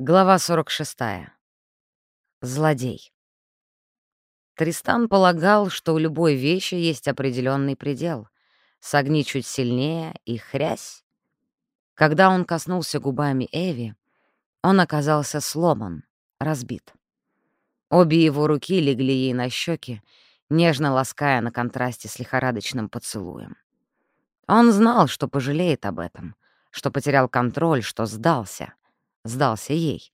Глава 46. Злодей. Тристан полагал, что у любой вещи есть определенный предел. Согни чуть сильнее и хрясь. Когда он коснулся губами Эви, он оказался сломан, разбит. Обе его руки легли ей на щеки, нежно лаская на контрасте с лихорадочным поцелуем. Он знал, что пожалеет об этом, что потерял контроль, что сдался — сдался ей.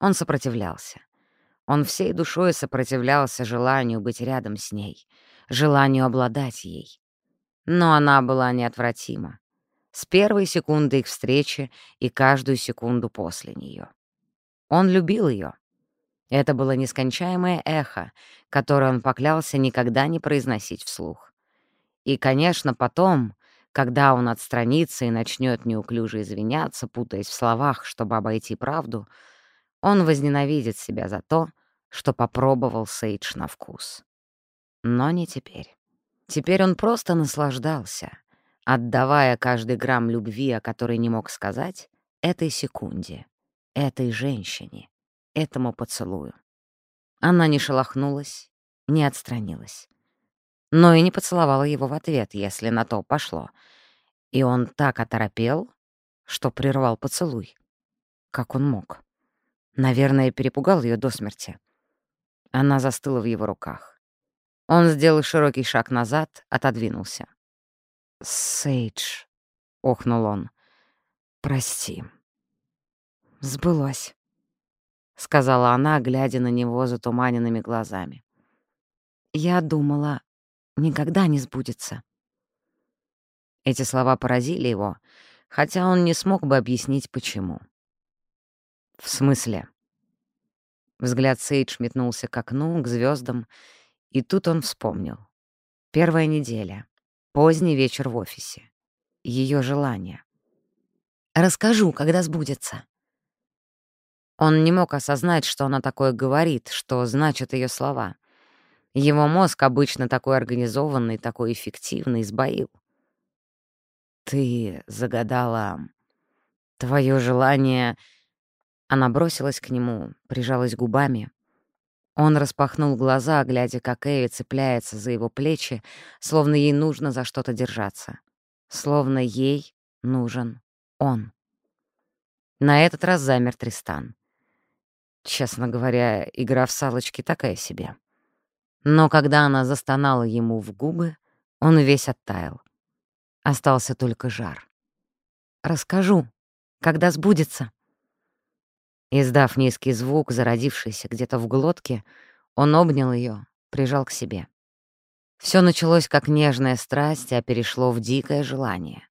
Он сопротивлялся. Он всей душой сопротивлялся желанию быть рядом с ней, желанию обладать ей. Но она была неотвратима. С первой секунды их встречи и каждую секунду после нее. Он любил ее. Это было нескончаемое эхо, которое он поклялся никогда не произносить вслух. И, конечно, потом, когда он отстранится и начнет неуклюже извиняться, путаясь в словах, чтобы обойти правду, он возненавидит себя за то, что попробовал Сейдж на вкус. Но не теперь. Теперь он просто наслаждался, отдавая каждый грамм любви, о которой не мог сказать, этой секунде, этой женщине, этому поцелую. Она не шелохнулась, не отстранилась но и не поцеловала его в ответ, если на то пошло. И он так оторопел, что прервал поцелуй. Как он мог? Наверное, перепугал ее до смерти. Она застыла в его руках. Он сделал широкий шаг назад, отодвинулся. «Сейдж», — охнул он, — «прости». «Сбылось», — сказала она, глядя на него затуманенными глазами. «Я думала, никогда не сбудется. Эти слова поразили его, хотя он не смог бы объяснить, почему. «В смысле?» Взгляд Сейдж метнулся к окну, к звездам, и тут он вспомнил. Первая неделя, поздний вечер в офисе. Ее желание. «Расскажу, когда сбудется». Он не мог осознать, что она такое говорит, что значат ее слова. Его мозг, обычно такой организованный, такой эффективный, сбоил. «Ты загадала твое желание...» Она бросилась к нему, прижалась губами. Он распахнул глаза, глядя, как Эви цепляется за его плечи, словно ей нужно за что-то держаться. Словно ей нужен он. На этот раз замер Тристан. Честно говоря, игра в салочки такая себе. Но когда она застонала ему в губы, он весь оттаял. Остался только жар. «Расскажу, когда сбудется». Издав низкий звук, зародившийся где-то в глотке, он обнял ее, прижал к себе. Все началось как нежная страсть, а перешло в дикое желание.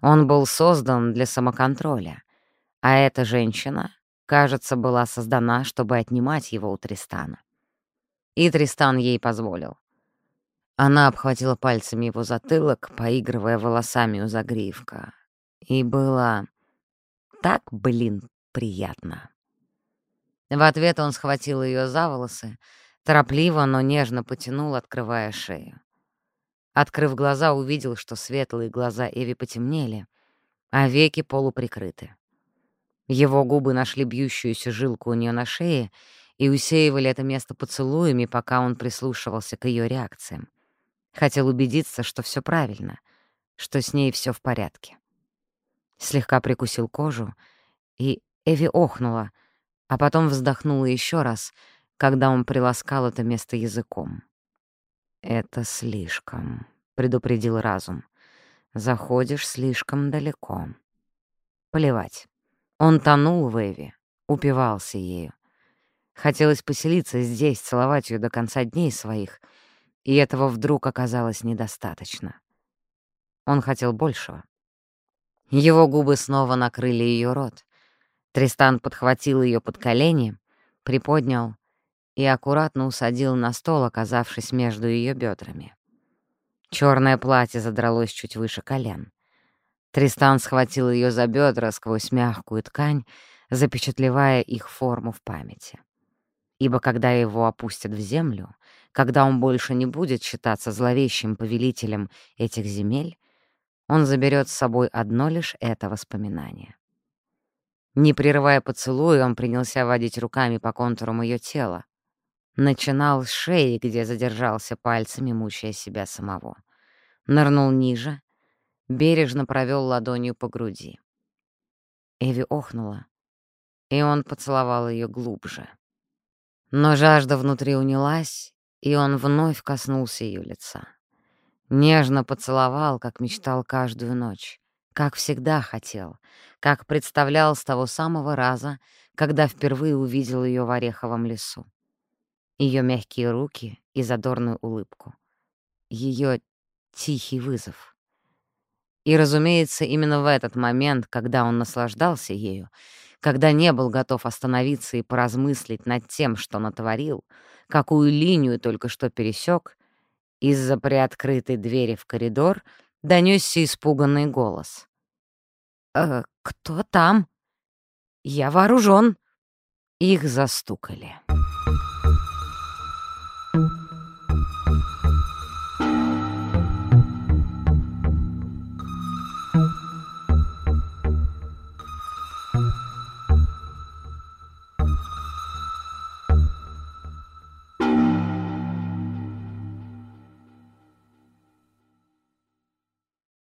Он был создан для самоконтроля, а эта женщина, кажется, была создана, чтобы отнимать его у Тристана. И Тристан ей позволил. Она обхватила пальцами его затылок, поигрывая волосами у загривка. И было так, блин, приятно. В ответ он схватил ее за волосы, торопливо, но нежно потянул, открывая шею. Открыв глаза, увидел, что светлые глаза Эви потемнели, а веки полуприкрыты. Его губы нашли бьющуюся жилку у нее на шее и усеивали это место поцелуями, пока он прислушивался к ее реакциям. Хотел убедиться, что все правильно, что с ней все в порядке. Слегка прикусил кожу, и Эви охнула, а потом вздохнула еще раз, когда он приласкал это место языком. «Это слишком», — предупредил разум. «Заходишь слишком далеко». Плевать. Он тонул в Эви, упивался ею. Хотелось поселиться здесь, целовать ее до конца дней своих, и этого вдруг оказалось недостаточно. Он хотел большего. Его губы снова накрыли ее рот. Тристан подхватил ее под колени, приподнял и аккуратно усадил на стол, оказавшись между ее бедрами. Черное платье задралось чуть выше колен. Тристан схватил ее за бедра сквозь мягкую ткань, запечатлевая их форму в памяти. Ибо когда его опустят в землю, когда он больше не будет считаться зловещим повелителем этих земель, он заберет с собой одно лишь это воспоминание. Не прерывая поцелуя, он принялся водить руками по контурам ее тела. Начинал с шеи, где задержался пальцами, мучая себя самого. Нырнул ниже, бережно провел ладонью по груди. Эви охнула, и он поцеловал ее глубже. Но жажда внутри унялась, и он вновь коснулся ее лица. Нежно поцеловал, как мечтал каждую ночь, как всегда хотел, как представлял с того самого раза, когда впервые увидел ее в Ореховом лесу. Ее мягкие руки и задорную улыбку. Ее тихий вызов. И, разумеется, именно в этот момент, когда он наслаждался ею, когда не был готов остановиться и поразмыслить над тем, что натворил, какую линию только что пересек, из-за приоткрытой двери в коридор — донесся испуганный голос. «Э, «Кто там? Я вооружен!» Их застукали.